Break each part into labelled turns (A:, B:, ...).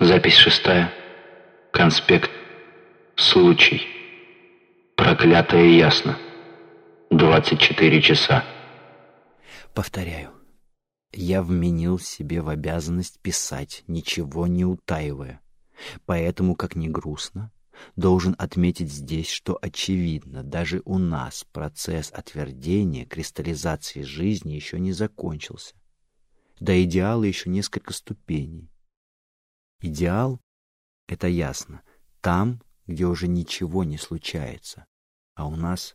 A: Запись шестая. Конспект. Случай. Проклятое ясно. 24 часа.
B: Повторяю. Я вменил себе в обязанность писать, ничего не утаивая. Поэтому, как ни грустно, должен отметить здесь, что очевидно, даже у нас процесс отвердения, кристаллизации жизни еще не закончился. До идеала еще несколько ступеней. Идеал — это ясно, там, где уже ничего не случается. А у нас...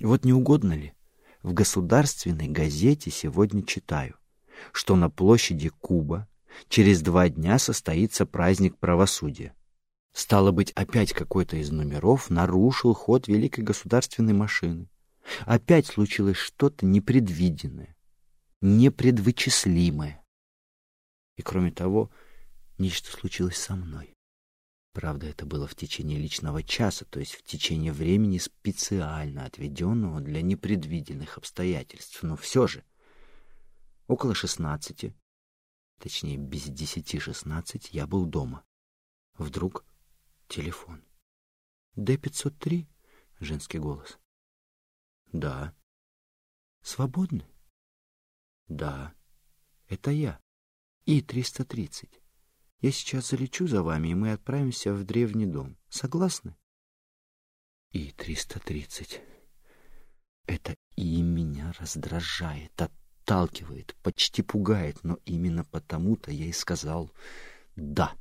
B: Вот не угодно ли? В государственной газете сегодня читаю, что на площади Куба через два дня состоится праздник правосудия. Стало быть, опять какой-то из номеров нарушил ход великой государственной машины. Опять случилось что-то непредвиденное, непредвычислимое. И кроме того, нечто случилось со мной. Правда, это было в течение личного часа, то есть в течение времени, специально отведенного для непредвиденных обстоятельств. Но все же, около шестнадцати, точнее, без десяти шестнадцать, я был дома. Вдруг телефон. «Д-503?» — женский голос. «Да». «Свободны?» «Да, это я. И-330. Я сейчас залечу за вами, и мы отправимся в древний дом. Согласны? И-330. Это И меня раздражает, отталкивает, почти пугает, но именно потому-то я и сказал «да».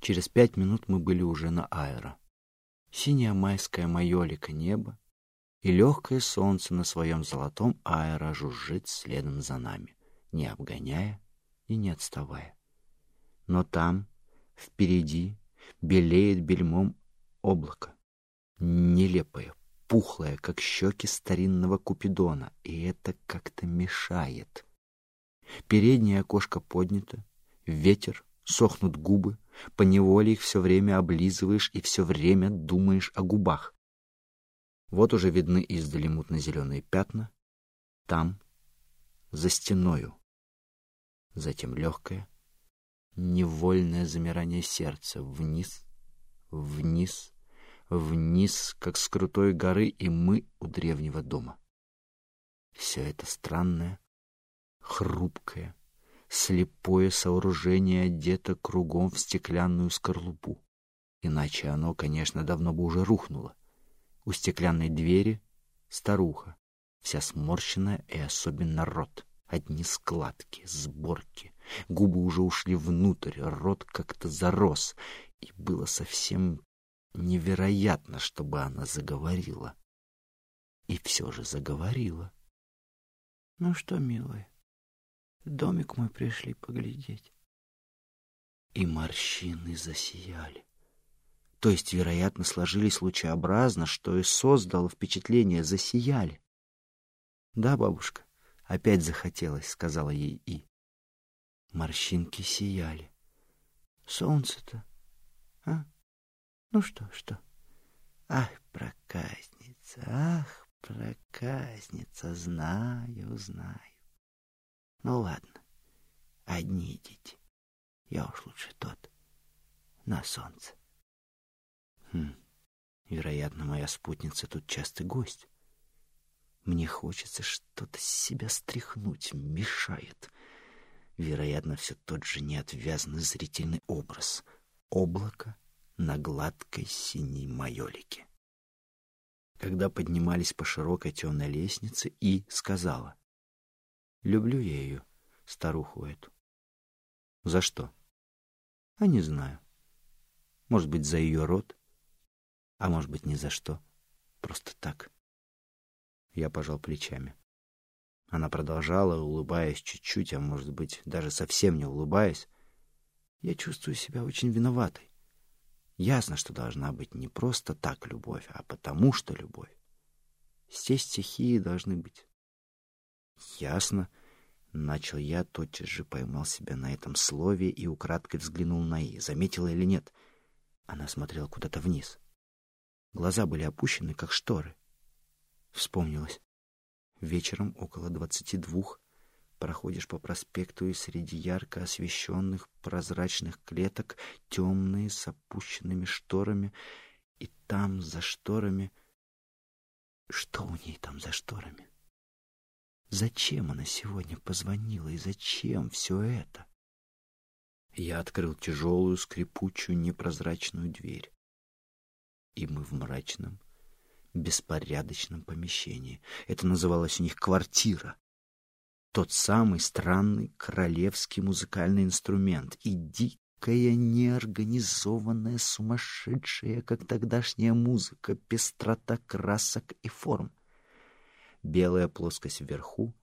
B: Через пять минут мы были уже на аэро. Синяя майская майолика неба и легкое солнце на своем золотом аэро жужжит следом за нами, не обгоняя и не отставая но там, впереди, белеет бельмом облако. Нелепое, пухлое, как щеки старинного Купидона, и это как-то мешает. Переднее окошко поднято, ветер, сохнут губы, поневоле их все время облизываешь и все время думаешь о губах. Вот уже видны издали мутно-зеленые пятна, там, за стеною. Затем легкое, невольное замирание сердца. Вниз, вниз, вниз, как с крутой горы, и мы у древнего дома. Все это странное, хрупкое, слепое сооружение одето кругом в стеклянную скорлупу. Иначе оно, конечно, давно бы уже рухнуло. У стеклянной двери старуха, вся сморщенная и особенно рот. Одни складки, сборки, Губы уже ушли внутрь, рот как-то зарос, и было совсем невероятно, чтобы она заговорила. И все же заговорила. — Ну что, милый, домик мой пришли поглядеть. И морщины засияли. То есть, вероятно, сложились лучеобразно, что и создало впечатление «засияли». — Да, бабушка, опять захотелось, — сказала ей И. Морщинки сияли. Солнце-то, а? Ну что, что? Ах, проказница, ах, проказница, знаю, знаю. Ну ладно, одни идите. Я уж лучше тот, на солнце. Хм, вероятно, моя спутница тут частый гость. Мне хочется что-то с себя стряхнуть, мешает. Вероятно, все тот же неотвязный зрительный образ. Облако на гладкой синей майолике. Когда поднимались по широкой темной лестнице, И сказала. «Люблю я ее, старуху эту». «За что?» «А не знаю. Может быть, за ее род, а может быть, ни за что. Просто так». Я пожал плечами. Она продолжала, улыбаясь чуть-чуть, а может быть, даже совсем не улыбаясь. Я чувствую себя очень виноватой. Ясно, что должна быть не просто так любовь, а потому что любовь. Все стихии должны быть. Ясно. Начал я, тотчас же поймал себя на этом слове и украдкой взглянул на И. Заметила или нет? Она смотрела куда-то вниз. Глаза были опущены, как шторы. Вспомнилось. Вечером около двадцати двух Проходишь по проспекту, и среди ярко освещенных прозрачных клеток темные с опущенными шторами, и там за шторами... Что у ней там за шторами? Зачем она сегодня позвонила, и зачем все это? Я открыл тяжелую, скрипучую, непрозрачную дверь. И мы в мрачном, беспорядочном помещении. Это называлось у них квартира. Тот самый странный королевский музыкальный инструмент и дикая, неорганизованная, сумасшедшая, как тогдашняя музыка, пестрота красок и форм. Белая плоскость вверху,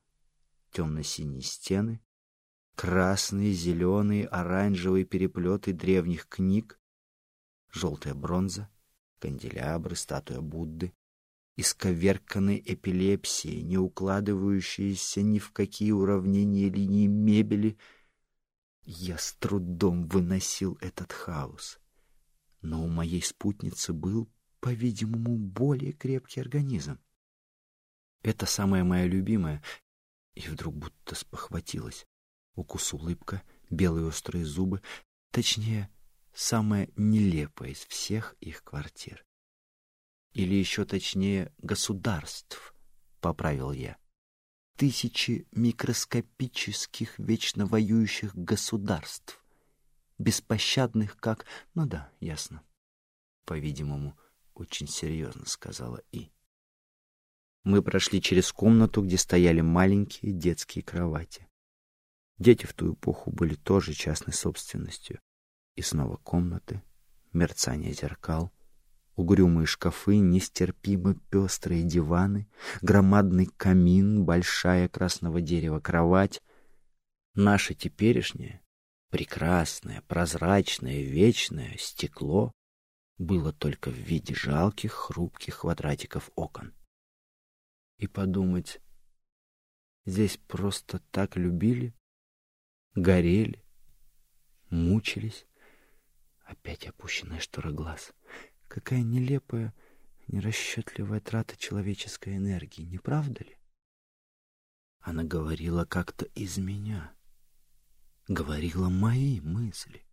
B: темно-синие стены, красные, зеленые, оранжевые переплеты древних книг, желтая бронза, канделябры, статуя Будды, исковерканной эпилепсией, не укладывающиеся ни в какие уравнения линии мебели. Я с трудом выносил этот хаос. Но у моей спутницы был, по-видимому, более крепкий организм. Это самая моя любимая, и вдруг будто спохватилась. Укус улыбка, белые острые зубы, точнее, самая нелепая из всех их квартир. Или еще точнее, государств, поправил я. Тысячи микроскопических вечно воюющих государств, беспощадных как... Ну да, ясно. По-видимому, очень серьезно сказала И. Мы прошли через комнату, где стояли маленькие детские кровати. Дети в ту эпоху были тоже частной собственностью. И снова комнаты, мерцание зеркал, угрюмые шкафы, нестерпимо пестрые диваны, громадный камин, большая красного дерева кровать. Наше теперешнее, прекрасное, прозрачное, вечное стекло было только в виде жалких, хрупких квадратиков окон. И подумать, здесь просто так любили, горели, мучились. Опять опущенная штора глаз. Какая нелепая, нерасчетливая трата человеческой энергии, не правда ли? Она говорила как-то из меня, говорила мои мысли.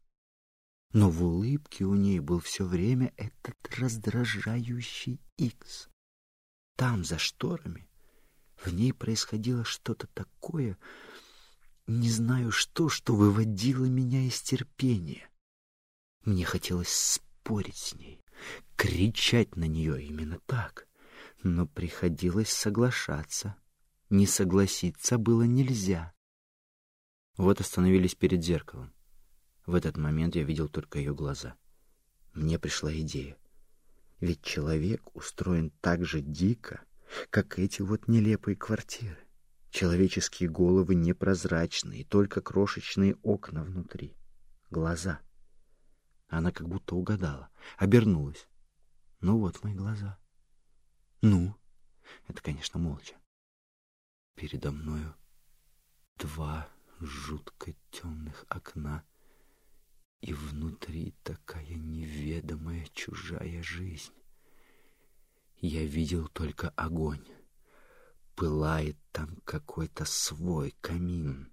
B: Но в улыбке у ней был все время этот раздражающий икс. Там, за шторами, в ней происходило что-то такое, не знаю что, что выводило меня из терпения. Мне хотелось спорить с ней, кричать на нее именно так, но приходилось соглашаться. Не согласиться было нельзя. Вот остановились перед зеркалом. В этот момент я видел только ее глаза. Мне пришла идея. Ведь человек устроен так же дико, как эти вот нелепые квартиры. Человеческие головы непрозрачные, только крошечные окна внутри. Глаза. Она как будто угадала. Обернулась. Ну вот мои глаза. Ну? Это, конечно, молча. Передо мною два жутко темных окна, и внутри такая неведомая чужая жизнь. Я видел только огонь. Пылает там какой-то свой камин,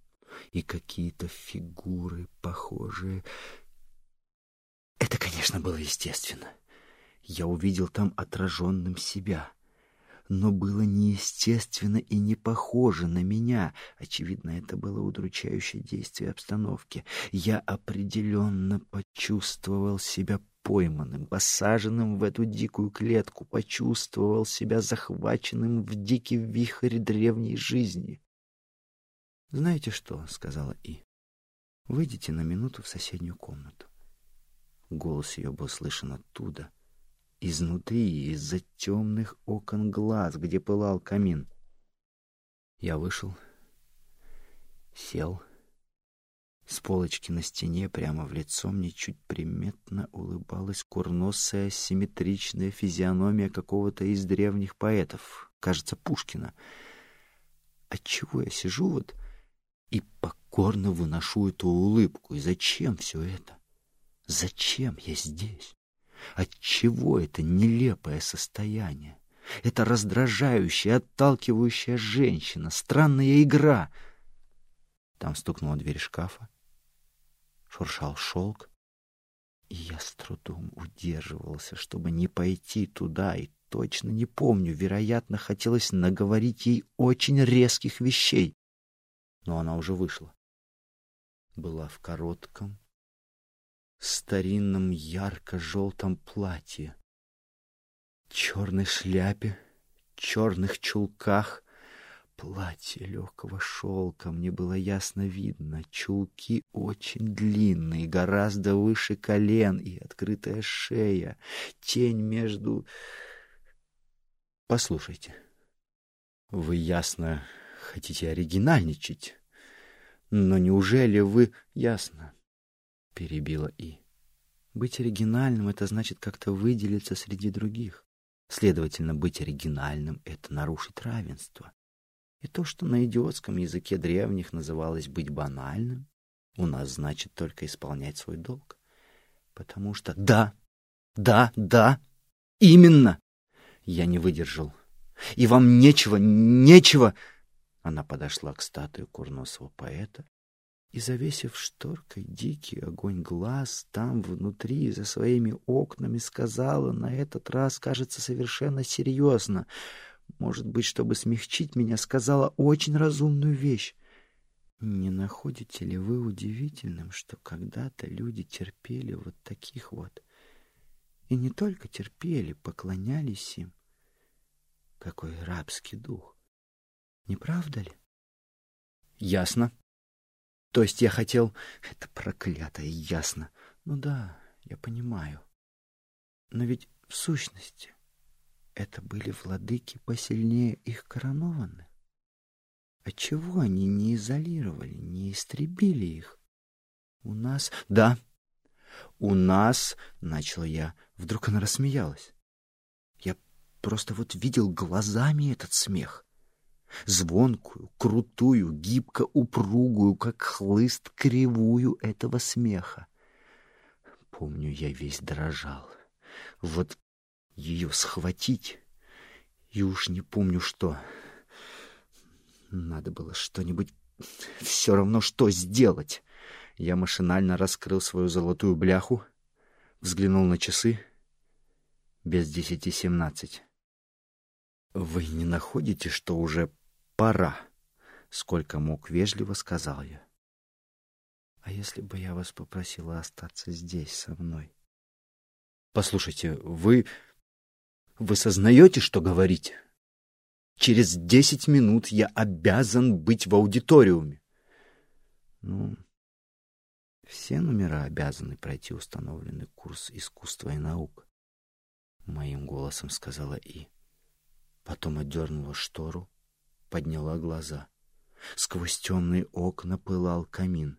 B: и какие-то фигуры, похожие это, конечно, было естественно. Я увидел там отраженным себя. Но было неестественно и не похоже на меня. Очевидно, это было удручающее действие обстановки. Я определенно почувствовал себя пойманным, посаженным в эту дикую клетку, почувствовал себя захваченным в дикий вихрь древней жизни. «Знаете что?» — сказала И. «Выйдите на минуту в соседнюю комнату. Голос ее был слышен оттуда, изнутри, из-за темных окон глаз, где пылал камин. Я вышел, сел. С полочки на стене прямо в лицо мне чуть приметно улыбалась курносая симметричная физиономия какого-то из древних поэтов, кажется, Пушкина. Отчего я сижу вот и покорно выношу эту улыбку? И зачем все это? Зачем я здесь? Отчего это нелепое состояние? Это раздражающая, отталкивающая женщина, странная игра. Там стукнула дверь шкафа, шуршал шелк, и я с трудом удерживался, чтобы не пойти туда, и точно не помню, вероятно, хотелось наговорить ей очень резких вещей. Но она уже вышла. Была в коротком, старинном ярко-желтом платье, черной шляпе, черных чулках, платье легкого шелка. Мне было ясно видно, чулки очень длинные, гораздо выше колен и открытая шея, тень между... Послушайте, вы ясно хотите оригинальничать, но неужели вы... Ясно, перебила И. Быть оригинальным — это значит как-то выделиться среди других. Следовательно, быть оригинальным — это нарушить равенство. И то, что на идиотском языке древних называлось быть банальным, у нас значит только исполнять свой долг. Потому что да, да, да, именно, я не выдержал. И вам нечего, нечего... Она подошла к статуе курносого поэта и, завесив шторкой дикий огонь глаз, там внутри, за своими окнами, сказала, на этот раз, кажется, совершенно серьезно, может быть, чтобы смягчить меня, сказала очень разумную вещь. Не находите ли вы удивительным, что когда-то люди терпели вот таких вот, и не только терпели, поклонялись им? Какой рабский дух! Не правда ли? Ясно, то есть я хотел... Это проклятое, ясно. Ну да, я понимаю. Но ведь в сущности это были владыки посильнее их коронованных. Отчего они не изолировали, не истребили их? У нас... Да, у нас, — начал я. Вдруг она рассмеялась. Я просто вот видел глазами этот смех звонкую, крутую, гибко упругую, как хлыст, кривую этого смеха. Помню, я весь дрожал. Вот ее схватить, и уж не помню что. Надо было что-нибудь все равно что сделать. Я машинально раскрыл свою золотую бляху, взглянул на часы. Без десяти семнадцать. «Вы не находите, что уже пора?» Сколько мог вежливо сказал я. «А если бы я вас попросила остаться здесь со мной?» «Послушайте, вы... вы сознаете, что говорите? Через десять минут я обязан быть в аудиториуме». «Ну, все номера обязаны пройти установленный курс искусства и наук», — моим голосом сказала И. Потом отдернула штору, подняла глаза. Сквозь темные окна пылал камин.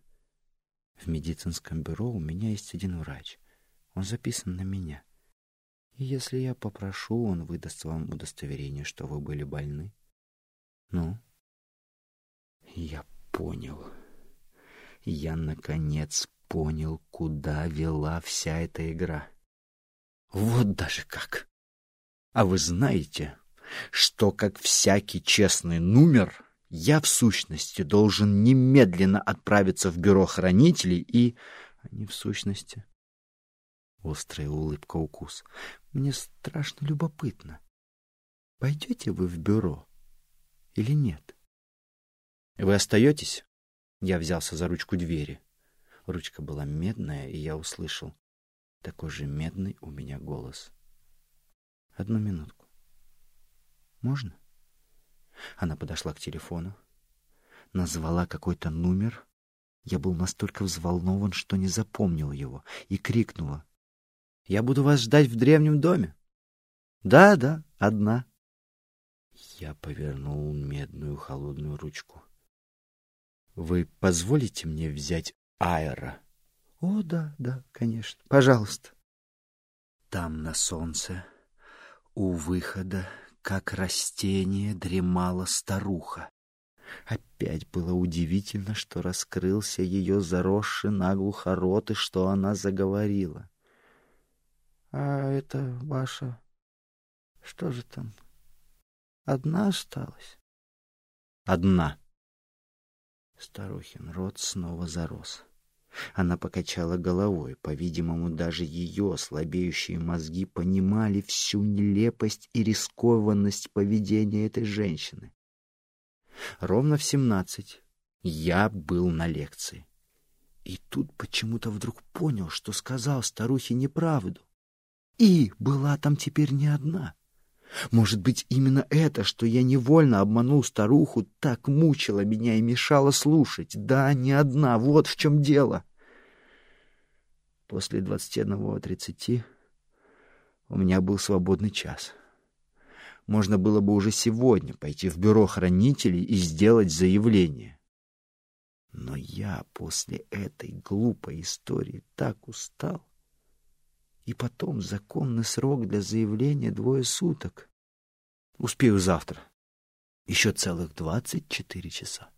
B: В медицинском бюро у меня есть один врач. Он записан на меня. И если я попрошу, он выдаст вам удостоверение, что вы были больны. Ну? Я понял. Я, наконец, понял, куда вела вся эта игра. Вот даже как! А вы знаете, что, как всякий честный номер, я в сущности должен немедленно отправиться в бюро хранителей и... Они в сущности... Острая улыбка укус. Мне страшно любопытно. Пойдете вы в бюро или нет? Вы остаетесь? Я взялся за ручку двери. Ручка была медная, и я услышал такой же медный у меня голос. Одну минутку. Можно? Она подошла к телефону, назвала какой-то номер. Я был настолько взволнован, что не запомнил его, и крикнула. «Я буду вас ждать в древнем доме». «Да, да, одна». Я повернул медную холодную ручку. «Вы позволите мне взять аэро?» «О, да, да, конечно. Пожалуйста». Там на солнце, у выхода, как растение дремала старуха. Опять было удивительно, что раскрылся ее заросший наглухо рот, и что она заговорила. — А это ваша... Что же там? Одна осталась? — Одна. Старухин рот снова зарос. Она покачала головой. По-видимому, даже ее слабеющие мозги понимали всю нелепость и рискованность поведения этой женщины. Ровно в семнадцать я был на лекции. И тут почему-то вдруг понял, что сказал старухе неправду. И была там теперь не одна. Может быть, именно это, что я невольно обманул старуху, так мучило меня и мешало слушать. Да, не одна, вот в чем дело. После двадцати одного тридцати у меня был свободный час. Можно было бы уже сегодня пойти в бюро хранителей и сделать заявление. Но я после этой глупой истории так устал. И потом законный срок для заявления двое суток. Успею завтра. Еще целых двадцать четыре часа.